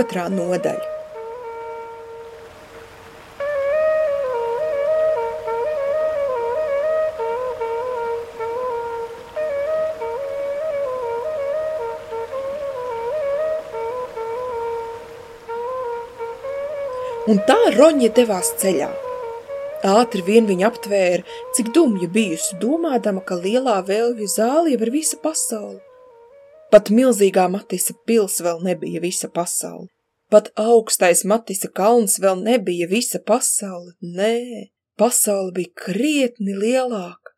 otrā nodaļa. Un tā Roņa devās ceļā. Ātri vien viņa aptvēra, cik dumja bijusi, domādama, ka lielā vēlvju zāle jau ir visa pasaule. Pat milzīgā Matisa pils vēl nebija visa pasaule. Pat augstais Matisa kalns vēl nebija visa pasaule. Nē, pasaule bija krietni lielāka.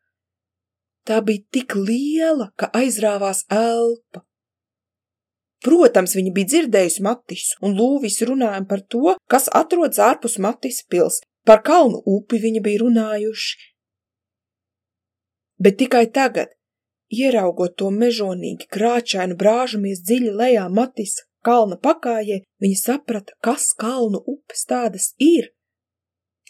Tā bija tik liela, ka aizrāvās elpa. Protams, viņa bija dzirdējusi Matisu un Lūvis runājam par to, kas atrodas ārpus Matisa pils. Par kalnu upi viņa bija runājuši. Bet tikai tagad, ieraugot to mežonīgi krāčainu brāžamies dziļi lejā Matisa kalna pakājē, viņa saprata, kas kalnu upes tādas ir.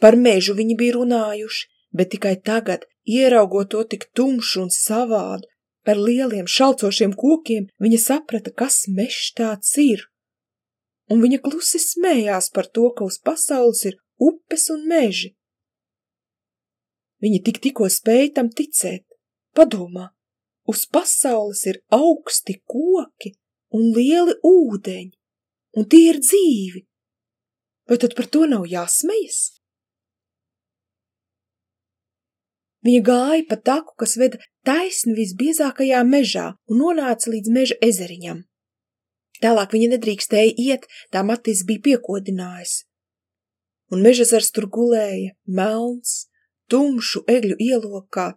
Par mežu viņi bija runājuši, bet tikai tagad, ieraugot to tik tumšu un savādu, Ar lieliem šalcošiem kokiem viņa saprata, kas mešs tāds ir. Un viņa klusi smējās par to, ka uz pasaules ir upes un meži. Viņa tik tikko spēja tam ticēt. Padomā, uz pasaules ir augsti koki un lieli ūdeņi, un tie ir dzīvi. Vai tad par to nav jāsmejas? Viņa gāja pa taku, kas veda taisni visbiezākajā mežā un nonāca līdz meža ezeriņam. Tālāk viņa nedrīkstēja iet, tā Matis bija piekodinājis. Un mežazars tur gulēja, melns, tumšu egļu ielokā,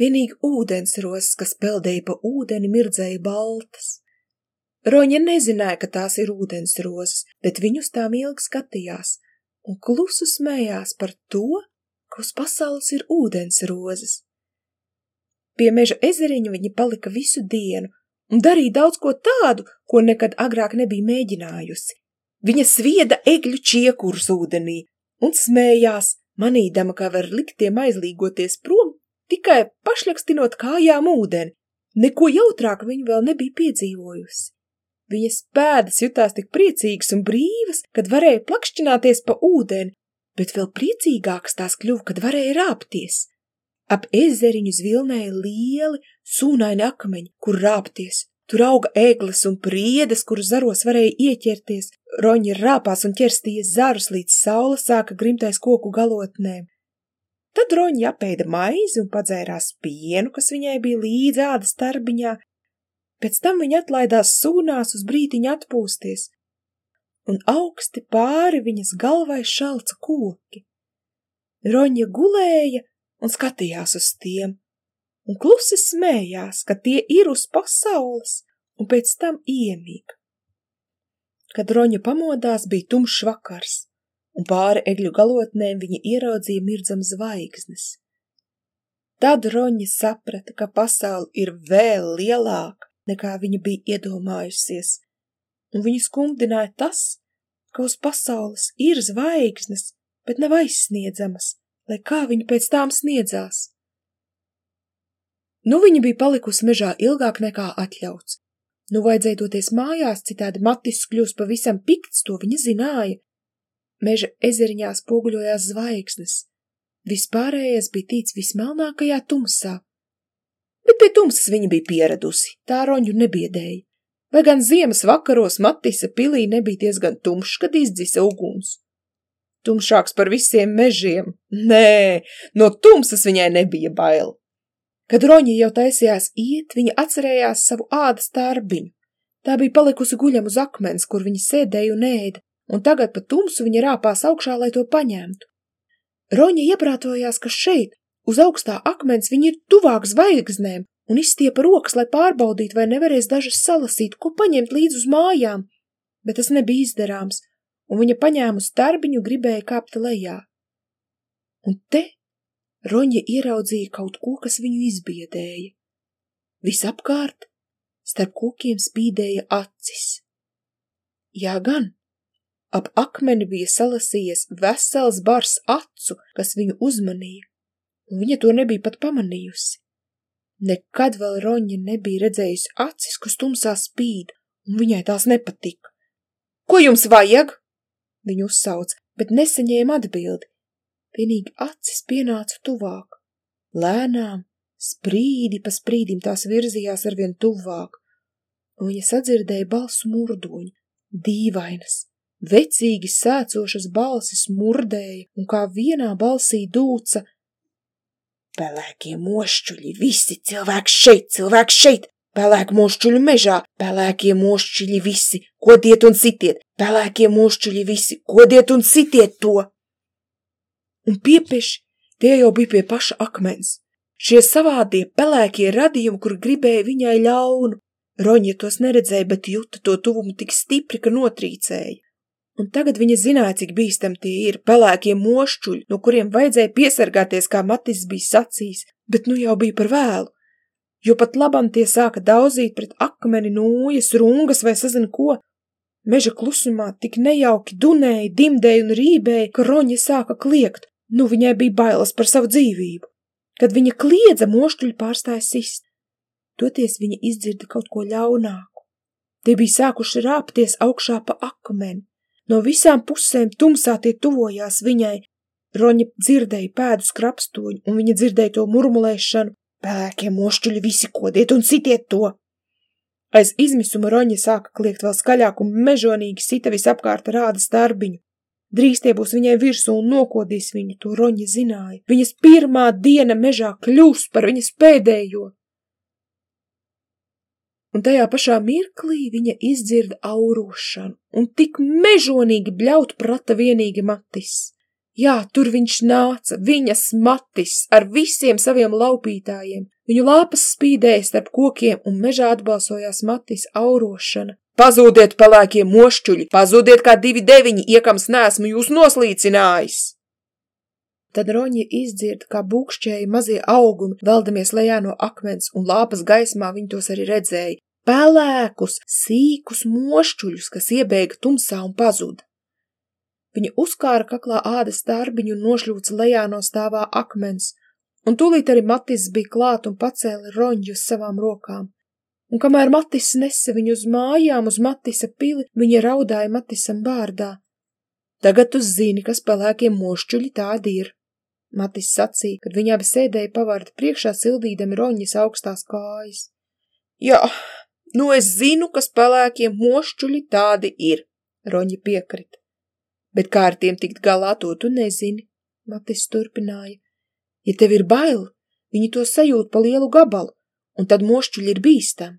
vienīgi ūdensrosas, kas peldēja pa ūdeni, mirdzēja baltas. Roņa nezināja, ka tās ir ūdensrosas, bet viņus tām ilgi skatījās un klusu smējās par to, ka uz pasaules ir ūdens rozes. Pie meža ezeriņa viņa palika visu dienu un darīja daudz ko tādu, ko nekad agrāk nebija mēģinājusi. Viņa svieda egļu čiekurus ūdenī un smējās, manīdama, kā var liktiem aizlīgoties prom, tikai pašļakstinot kājām ūdeni. Neko jautrāk viņa vēl nebija piedzīvojusi. Viņas pēdas jutās tik priecīgas un brīvas, kad varēja plakšķināties pa ūdeni bet vēl priecīgāks tās kļuva, kad varēja rāpties. Ap ezeriņu zvilnēja lieli, sūnaini akmeņi, kur rāpties. Tur auga ēglas un priedes, kuru zaros varēja ieķerties. Roņi rāpās un ķerstīja zarus, līdz saula sāka grimtais koku galotnēm. Tad roņi apēda maizi un padzērās pienu, kas viņai bija līdz ādas tarbiņā. Pēc tam viņa atlaidās sūnās uz brītiņu atpūsties, un augsti pāri viņas galvai šalca koki. Roņa gulēja un skatījās uz tiem, un klusi smējās, ka tie ir uz pasaules, un pēc tam iemīg. Kad Roņa pamodās, bija tumšs vakars, un pāri egļu galotnēm viņa ieraudzīja mirdzam zvaigznes. Tad Roņa saprata, ka pasauli ir vēl lielāka, nekā viņa bija iedomājusies, un viņu skumdināja tas, ka uz pasaules ir zvaigznes, bet nav aizsniedzamas, lai kā viņa pēc tām sniedzās. Nu viņa bija palikusi mežā ilgāk nekā atļauts. Nu vajadzēja doties mājās, citādi Matis kļūs pavisam pikts, to viņa zināja. Meža ezeriņā spoguļojās zvaigznes. Vispārējais bija tīts vismelnākajā tumsā. Bet pie tumsas viņa bija pieradusi, tā roņu nebiedēja. Vai gan ziemas vakaros Matisa pilī nebija diezgan tumšs, kad izdzisa uguns? Tumšāks par visiem mežiem. Nē, no tumsas viņai nebija bail. Kad Roņa jau taisījās iet, viņa atcerējās savu ādas tārbiņu. Tā bija palikusi guļam uz akmens, kur viņa sēdēja un ēda, un tagad pa tumsu viņa rāpās augšā, lai to paņemtu. Roņa ieprātojās, ka šeit, uz augstā akmens, viņa ir tuvāk zvaigznēm, un izstiepa rokas, lai pārbaudītu, vai nevarēs dažas salasīt, ko paņemt līdz uz mājām, bet tas nebija izdarāms, un viņa paņēmu starbiņu gribēja kāpt lejā. Un te Roņa ieraudzīja kaut ko, kas viņu izbiedēja. Visapkārt starp kokiem spīdēja acis. Jā gan, ap akmeni bija salasījies vesels bars acu, kas viņu uzmanīja, un viņa to nebija pat pamanījusi. Nekad vēl Roņa nebija redzējusi acis, kas tumsā spīd, un viņai tās nepatika. Ko jums vajag? Viņu uzsauc, bet nesaņēma atbildi. Vienīgi acis pienāca tuvāk. Lēnām, sprīdi pa sprīdim tās virzījās arvien tuvāk, un viņa sadzirdēja balsu murdoņu, dīvainas, vecīgi sēcošas balsis murdēja, un kā vienā balsī dūca Pelēkie mošķuļi, visi cilvēki šeit, cilvēki šeit, pelēku mošķuļu mežā, pelēkie mošķuļi visi, kodiet un sitiet, pelēkie mošķuļi visi, kodiet un sitiet to! Un piepieši tie jau bija pie paša akmens. Šie savādie pelēkie radījumi, kur gribēja viņai ļaunu. Roņa tos neredzēja, bet juta to tuvumu tik stipri, ka notrīcēja. Un tagad viņa zināja, cik bīstam tie ir pelēkie mošķuļi, no kuriem vajadzēja piesargāties, kā Matis bija sacījis, bet nu jau bija par vēlu. Jo pat labam tie sāka daudzīt pret akmeni, nūjas, rungas vai sazin ko. Meža klusumā tik nejauki dunēja, dimdēja un rībēja, ka roņa sāka kliegt, nu viņai bija bailes par savu dzīvību. Kad viņa kliedza, mošķuļi pārstāja sist. Toties viņa izdzirda kaut ko ļaunāku. Tie bija sākuši rāpties augšā pa akmeni. No visām pusēm tumsā tie tuvojās viņai. Roņa dzirdēja pēdu skrapstoņu, un viņa dzirdēja to murmulēšanu. Pēkie mošķuļi visi kodiet un sitiet to! Aiz izmisuma roņa sāka kliegt vēl skaļāk un mežonīgi sita visapkārt rāda starbiņu. Drīz tie būs viņai virsū un nokodīs viņu, to roņa zināja. Viņas pirmā diena mežā kļūs par viņas pēdējo un tajā pašā mirklī viņa izdzirda aurošanu, un tik mežonīgi bļaut prata vienīgi Matis. Jā, tur viņš nāca, viņas Matis, ar visiem saviem laupītājiem. Viņu lāpas spīdēja starp kokiem, un mežā atbalsojās Matis aurošana. Pazūdiet, pelēkie mošķuļi, pazūdiet kā divi deviņi, iekams nesmu jūs noslīcinājis! Tad Roņa izdzird, kā būkšķēja mazie augumi, veldamies lejā no akmens, un lāpas gaismā viņi tos arī redzēja. Pelēkus, sīkus mošķuļus, kas iebēga tumsā un pazuda. Viņa uzkāra kaklā ādas starbiņu un nošļūca lejā no stāvā akmens, un tūlīt arī Matis bija klāt un pacēla roņģu uz savām rokām. Un kamēr Matis nesa viņu uz mājām, uz Matisa pili, viņa raudāja Matisam bārdā. Tagad tu zini, kas pelēkiem mošķuļi tādi ir. Matis sacīja, kad viņa abi sēdēja pavārta priekšā sildīdami roņas augstās kājas. Jā, nu es zinu, kas pelēkiem mošķuļi tādi ir, roņa piekrita. Bet kā ar tiem tikt galā, to tu nezini, Matis turpināja. Ja tev ir bail, viņi to sajūt pa lielu gabalu, un tad mošķuļi ir bīstami.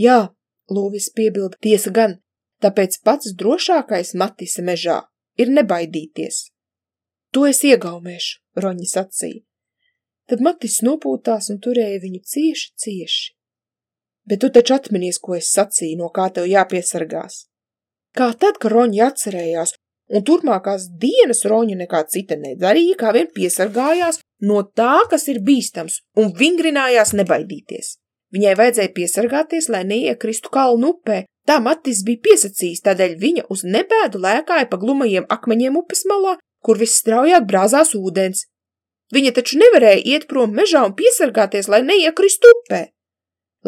Jā, Lūvis piebilda, tiesa gan, tāpēc pats drošākais Matisa mežā ir nebaidīties. To es iegaumēšu, Roņa sacīja. Tad Matis nopūtās un turēja viņu cieši, cieši. Bet tu taču atminies, ko es sacīju, no kā tev jāpiesargās. Kā tad, ka Roņa atcerējās, un turpmākās dienas Roņa nekā cita nedarīja, kā vien piesargājās no tā, kas ir bīstams, un vingrinājās nebaidīties. Viņai vajadzēja piesargāties, lai neiekristu kalnu upē. Tā Matis bija piesacījis, tādēļ viņa uz nebēdu lēkāja pa glumajiem akmeņiem upes malā, kur visstraujāk brāzās ūdens. Viņa taču nevarēja iet prom mežā un piesargāties, lai neiekrist upē.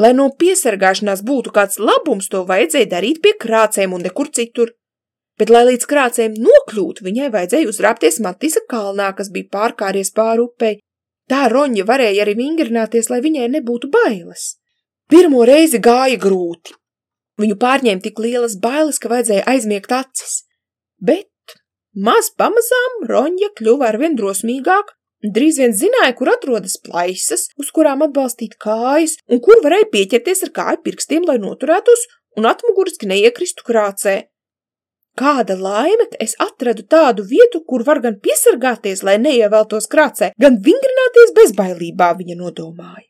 Lai no piesargāšanās būtu kāds labums, to vajadzēja darīt pie krācēm un nekur citur. Bet, lai līdz krācēm nokļūtu, viņai vajadzēja uzrāpties Matisa kalnā, kas bija pārkāries pāri upei. Tā roņa varēja arī vingrināties, lai viņai nebūtu bailes. Pirmo reizi gāja grūti. Viņu pārņēma tik lielas bailes, ka vajadzēja aizmiegt acis. Bet Maz pamazām Roņa kļuva arvien drosmīgāk, drīz vien zināja, kur atrodas plaisas, uz kurām atbalstīt kājas, un kur varēja pieķerties ar kāju pirkstiem, lai noturētos un atmuguriski neiekristu krācē. Kāda laime, ka es atradu tādu vietu, kur var gan piesargāties, lai neieveltos krācē, gan vingrināties bezbailībā, viņa nodomāja.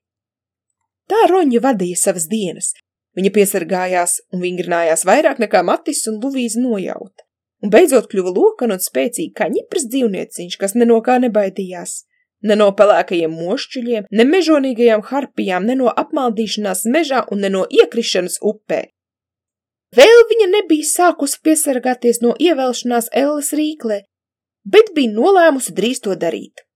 Tā Roņa vadīja savas dienas. Viņa piesargājās un vingrinājās vairāk nekā Matis un Luvīza nojauta un beidzot kļuva lokana un spēcīga kā ņipras dzīvnieciņš, kas ne no kā nebaidījās. Ne no pelēkajiem mošķuļiem, ne mežonīgajām harpijām, ne no apmaldīšanās mežā un ne no iekrišanas upē. Vēl viņa nebija sākusi piesargāties no ievēlšanās Ellas rīklē, bet bija nolēmusi drīz to darīt.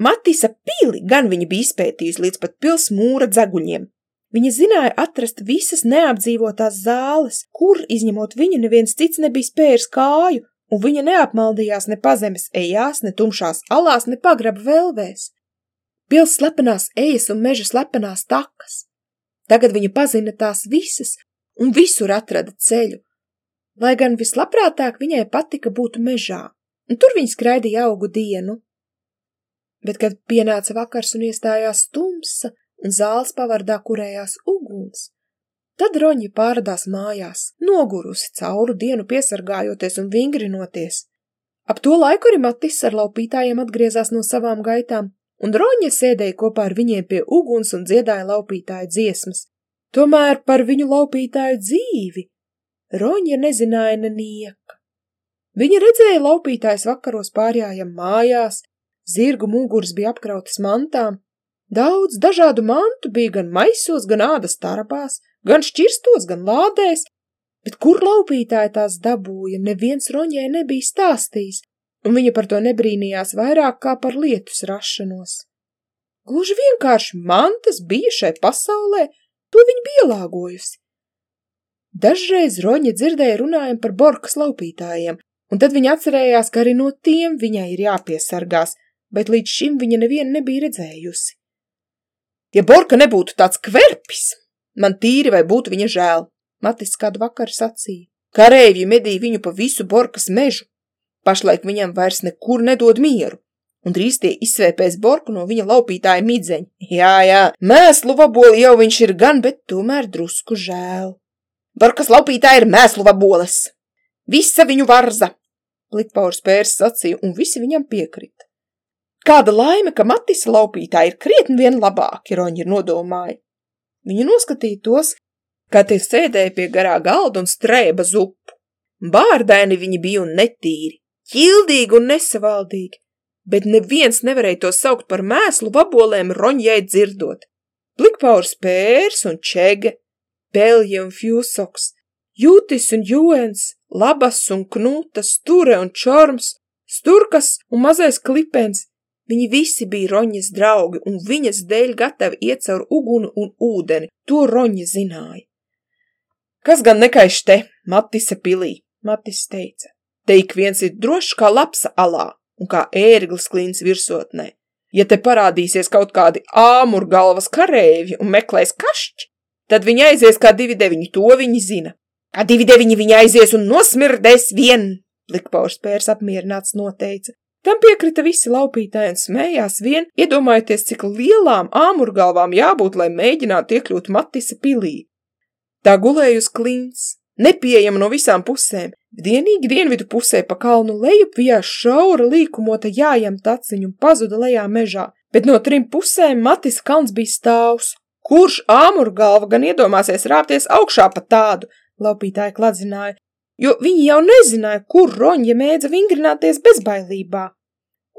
Matisa pīli gan viņa bija izpētījusi līdz pat pils mūra dzeguļiem, Viņa zināja atrast visas neapdzīvotās zāles, kur, izņemot viņu, neviens cits nebija spērs kāju, un viņa neapmaldījās ne pazemes ejās, ne tumšās alās, ne pagraba velvēs. Pils slepenās ejas un meža slepenās takas. Tagad viņa pazina tās visas un visur atrada ceļu, lai gan vislabprātāk viņai patika būt mežā, un tur viņa skraidīja augu dienu. Bet, kad pienāca vakars un iestājās tumsa, un zāles pavardā kurējās uguns. Tad roņa pārādās mājās, nogurusi cauru dienu piesargājoties un vingrinoties. Ap to laiku arī Matis ar laupītājiem atgriezās no savām gaitām, un roņa sēdēja kopā ar viņiem pie uguns un dziedāja laupītāju dziesmas. Tomēr par viņu laupītāju dzīvi roņa nezināja nenieka. Viņa redzēja laupītājs vakaros pārjājam mājās, zirgu muguras bija apkrautas mantām, Daudz dažādu mantu bija gan maisos, gan ādas tarbās, gan šķirstos, gan lādēs, bet kur laupītāji tās dabūja, neviens roņai nebija stāstījis, un viņa par to nebrīnījās vairāk kā par lietus rašanos. Gluži vienkārši mantas bija šai pasaulē, to viņa bija ielāgojusi. Dažreiz roņa dzirdēja runājumu par borkas laupītājiem, un tad viņa atcerējās, ka arī no tiem viņai ir jāpiesargās, bet līdz šim viņa nevienu nebija redzējusi. Ja Borka nebūtu tāds kverpis, man tīri vai būtu viņa žēl, Matis kādu vakaru sacīja. Karēvji medīja viņu pa visu Borkas mežu. Pašlaik viņam vairs nekur nedod mieru, un drīz tie izsvēpēs Borku no viņa laupītāja midzeņa. Jā, jā, mēslu vaboli jau viņš ir gan, bet tomēr drusku žēl. Borkas laupītāja ir mēslu vaboles. Visa viņu varza, Plikpaurs pērs sacīja, un visi viņam piekrita. Kāda laime, ka Matisa laupītāji ir krietni vien labāki, Roņi ir nodomāja. Viņa noskatīja tos, kā tie sēdēja pie garā galda un strēba zupu. Bārdaini viņi bija un netīri, ķildīgi un nesavaldīgi, bet neviens nevarēja to saukt par mēslu vabolēm Roņjai dzirdot. Plikpaurs pērs un čege, Pelje un Fjūsoks, Jūtis un Jūens, Labas un Knutas, Ture un Čorms, Sturkas un mazais klipens, Viņi visi bija Roņas draugi, un viņas dēļ gatavi iet caur uguni un ūdeni, to Roņa zināja. Kas gan nekaiš te, Matisa pilī, Matis teica. Te ik viens ir drošs kā lapsa alā un kā ērglis klīns virsotnē. Ja te parādīsies kaut kādi āmurgalvas karēvi un meklēs kašķi, tad viņi aizies kā divi deviņi, to viņi zina. Kā divi deviņi viņi aizies un nosmirdēs vien, likpaurs pērs apmierināts noteica. Tam piekrita visi laupītāji un smējās vien, iedomājoties, cik lielām āmurgalvām jābūt, lai mēģinātu iekļūt Matisa pilī. Tā gulēja uz klints, nepieejama no visām pusēm, vienīgi dienvidu pusē pa kalnu lejup vijās šaura līkumota jājam taciņu un pazuda lejā mežā, bet no trim pusēm Matis kalns bija stāvs. Kurš āmurgalva gan iedomāsies rāpties augšā pa tādu, laupītāji kladzināja, jo viņi jau nezināja, kur roņa mēdza vingrināties bezbailībā.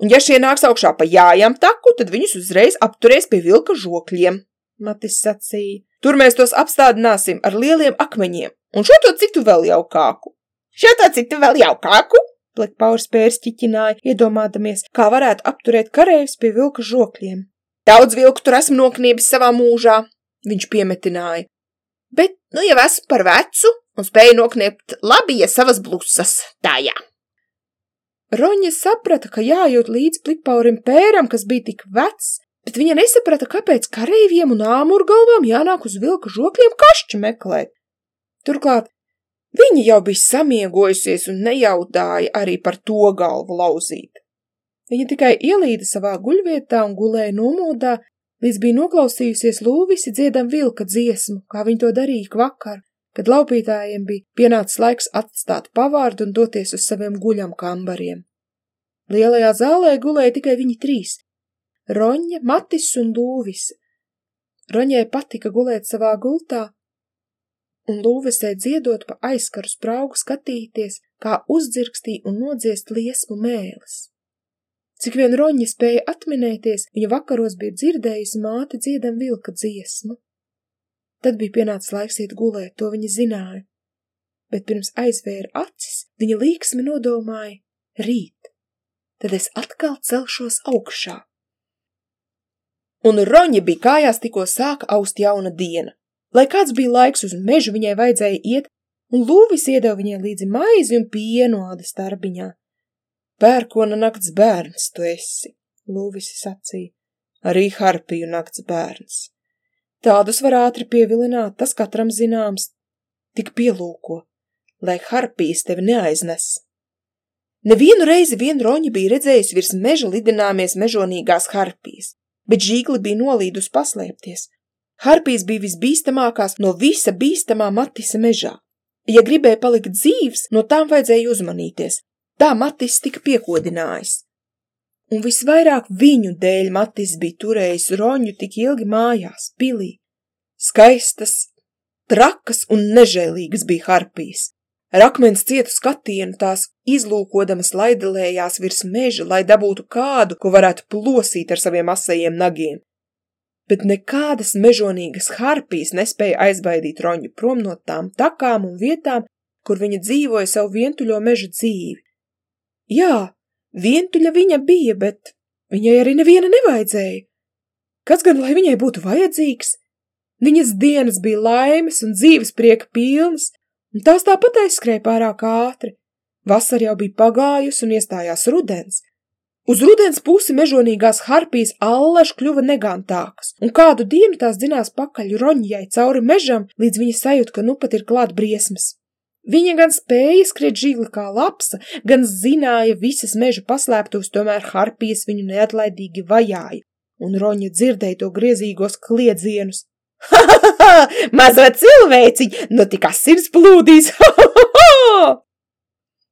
Un ja šie nāks augšā pa jājām taku, tad viņus uzreiz apturēs pie vilka žokļiem, Matis sacīja. Tur mēs tos apstādināsim ar lieliem akmeņiem, un šo to citu vēl jaukāku. Šo to citu vēl jaukāku? Plek paurs pērs ķiķināja, iedomādamies, kā varētu apturēt karējus pie vilka žokļiem. Daudz vilku tur esmu nokniebis savā mūžā, viņš piemetināja. Bet, nu, jau esmu par vecu, un spēja nokniept labi, ja savas blusas tajā. Roņa saprata, ka jājūt līdz plikpaurim pēram, kas bija tik vecs, bet viņa nesaprata, kāpēc kareiviem un āmurgalvām jānāk uz vilka žokļiem kašķi meklēt. Turklāt, viņa jau bija samiegojusies un nejaudāja arī par to galvu lauzīt. Viņa tikai ielīda savā guļvietā un gulēja nomodā, līdz bija noklausījusies lūvisi dziedam vilka dziesmu, kā viņa to darīja vakar, kad laupītājiem bija pienācis laiks atstāt pavārdu un doties uz saviem guļam kambariem. Lielajā zālē gulēja tikai viņi trīs – Roņa, Matis un Lūvis. Roņai patika gulēt savā gultā, un Lūvesē dziedot pa aizkaru spraugu skatīties, kā uzdzirkstī un nodziest liesmu mēlis. Cik vien Roņa spēja atminēties, viņa vakaros bija dzirdējusi māti dziedam vilka dziesmu. Tad bija pienācis laiks iet gulēt, to viņa zināja. Bet pirms aizvēra acis, viņa līksmi nodomāja – rīt, tad es atkal celšos augšā. Un Roņa bija kājās tikko sāka aust jauna diena. Lai kāds bija laiks uz mežu, viņai vajadzēja iet, un Lūvis iedeva viņai līdzi maizi un pienu āda starbiņā. Pērkona nakts bērns tu esi, Lūvis sacīja, arī harpiju nakts bērns. Tādus var ātri pievilināt, tas katram zināms, tik pielūko, lai harpijas tevi neaiznes. Nevienu reizi vien roņa bija redzējusi virs meža lidināmies mežonīgās harpijas, bet žīgli bija nolīdus paslēpties. Harpijas bija visbīstamākās no visa bīstamā Matisa mežā. Ja gribēja palikt dzīvs, no tām vajadzēja uzmanīties. Tā Matis tika piekodinājis. Un visvairāk viņu dēļ Matis bija turējis roņu tik ilgi mājās, pilī. Skaistas, trakas un nežēlīgas bija harpijas. Rakmens cietu skatienu tās izlūkodamas laidelējās virs meža, lai dabūtu kādu, ko varētu plosīt ar saviem asajiem nagiem. Bet nekādas mežonīgas harpijas nespēja aizbaidīt roņu prom no tām takām un vietām, kur viņa dzīvoja savu vientuļo meža dzīvi. Jā, vientuļa viņa bija, bet viņai arī neviena nevajadzēja. Kas gan lai viņai būtu vajadzīgs? Viņas dienas bija laimes un dzīves prieka pilnas, un tās tāpat aizskrēja pārāk ātri. Vasara jau bija pagājusi un iestājās rudens. Uz rudens pusi mežonīgās harpijas allaž kļuva negantākas, un kādu dienu tās dzinās pakaļ roņģai cauri mežam, līdz viņa sajūt, ka nu pat ir klāt briesmas. Viņa gan spēja skriet žīgli kā lapsa, gan zināja visas meža paslēptos, tomēr harpijas viņu neatlaidīgi vajāja, un roņa dzirdēja to griezīgos kliedzienus. Ha, ha, ha, mazo cilvēciņu, nu tik asins plūdīs, ha, ha, ha!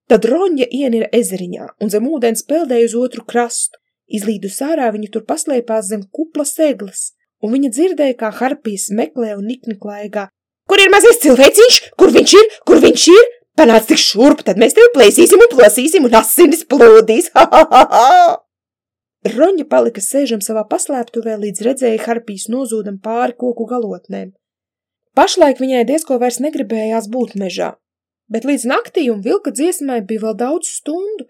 Tad roņa ienira ezeriņā un zem ūdens peldēja uz otru krastu. Izlīdus ārā viņa tur paslēpās zem kupla seglas, un viņa dzirdēja, kā harpijas meklē un nikni klaigā. Kur ir mazais cilvēciņš? Kur viņš ir? Kur viņš ir? Panāc tik šurp, tad mēs tevi plēsīsim un plosīsim un asinis plūdīs. Ha, ha, ha, ha! Roņa palika sēžam savā paslēptuvē, līdz redzēja harpijas nozūdam pāri koku galotnēm. Pašlaik viņai diezko vairs negribējās būt mežā, bet līdz naktī un vilka dziesmai bija vēl daudz stundu,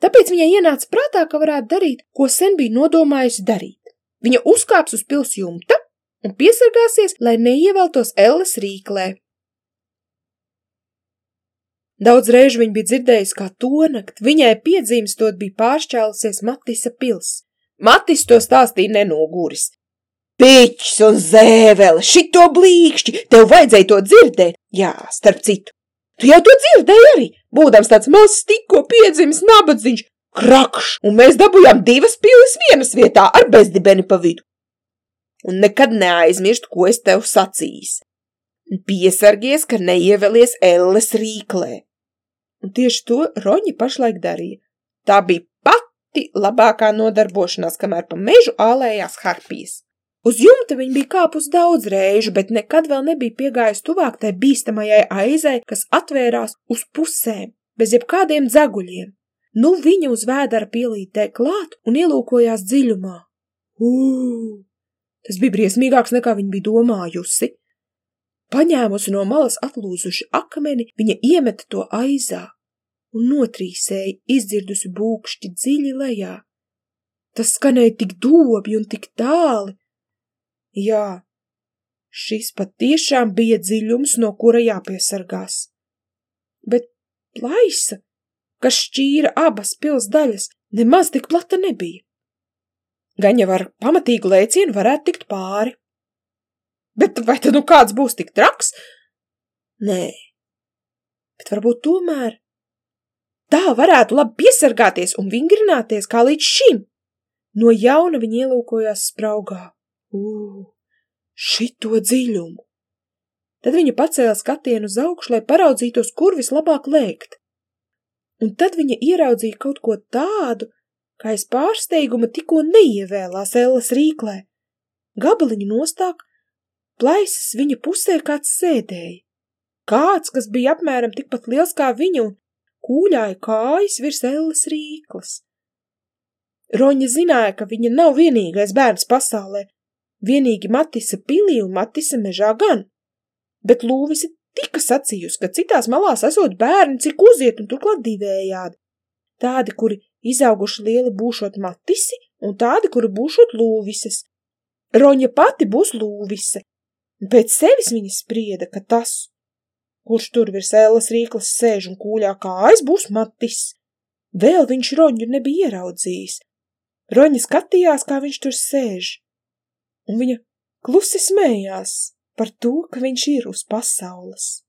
tāpēc viņai ienāca prātā, ka varētu darīt, ko sen bija nodomājusi darīt. Viņa uzkāps uz pils jumta un piesargāsies, lai neieveltos Elles rīklē. Daudz reižu viņa bija dzirdējusi, kā tonakt viņai piedzimstot bija pāršķēlusies Matisa pils. Matis to stāstīja nenoguris. Piķis un zēvele, šito blīkšķi, tev vajadzēja to dzirdēt. Jā, starp citu. Tu jau to dzirdēji arī, būdams tāds mazs tikko piedzimis nabadzīgs, krakšs, un mēs dabujām divas pilis vienas vietā ar bezdibeni pa vidu. Un nekad neaizmirst, ko es tev sacījis. Piesargies, ka neievelies Elles rīklē. Un tieši to Roņi pašlaik darīja. Tā bija pati labākā nodarbošanās, kamēr pa mežu ālējās harpijas. Uz jumta viņa bija kāpus daudz reižu, bet nekad vēl nebija piegājis tuvāk tai bīstamajai aizai, kas atvērās uz pusēm, bez jebkādiem dzeguļiem. Nu viņa uz vēdara pielītē klāt un ielūkojās dziļumā. Ū, tas bija briesmīgāks nekā viņa bija domājusi. Paņēmusi no malas atlūzuši akmeni, viņa iemeta to aizā un notrīsēja, izdzirdusi būkšķi dziļi lejā. Tas skanēja tik dobi un tik tāli. Jā, šis patiešām bija dziļums, no kura jāpiesargās. Bet plaisa, kas šķīra abas pils daļas, nemaz tik plata nebija. Gan jau ar pamatīgu lēcienu varētu tikt pāri. Bet vai tad nu kāds būs tik traks? Nē, bet varbūt tomēr Tā varētu labi piesargāties un vingrināties kā līdz šim. No jauna viņa ielūkojās spraugā. Ū, šito dziļumu! Tad viņa pacēla skatienu uz augšu, lai paraudzītos, kur vislabāk lēkt. Un tad viņa ieraudzīja kaut ko tādu, kā aiz pārsteiguma tikko neievēlās Elles rīklē. Gabaliņu nostāk, plaisas viņa pusē kāds sēdēja. Kāds, kas bija apmēram tikpat liels kā viņa un kūļāja kājas virs Elles rīklas. Roņa zināja, ka viņa nav vienīgais bērns pasaulē, vienīgi Matisa pilī un Matisa mežā gan, bet Lūvisi tika sacījusi, ka citās malās esot bērni, cik uziet un turklāt divējādi. Tādi, kuri izauguši lieli būšot Matisi un tādi, kuri būšot Lūvises. Roņa pati būs Lūvise, pēc sevis viņa sprieda, ka tas, kurš tur virs ēlas rīklas sēž un kūļā kājas, būs Matis. Vēl viņš Roņu nebija ieraudzījis. Roņa skatījās, kā viņš tur sēž, un viņa klusi smējās par to, ka viņš ir uz pasaules.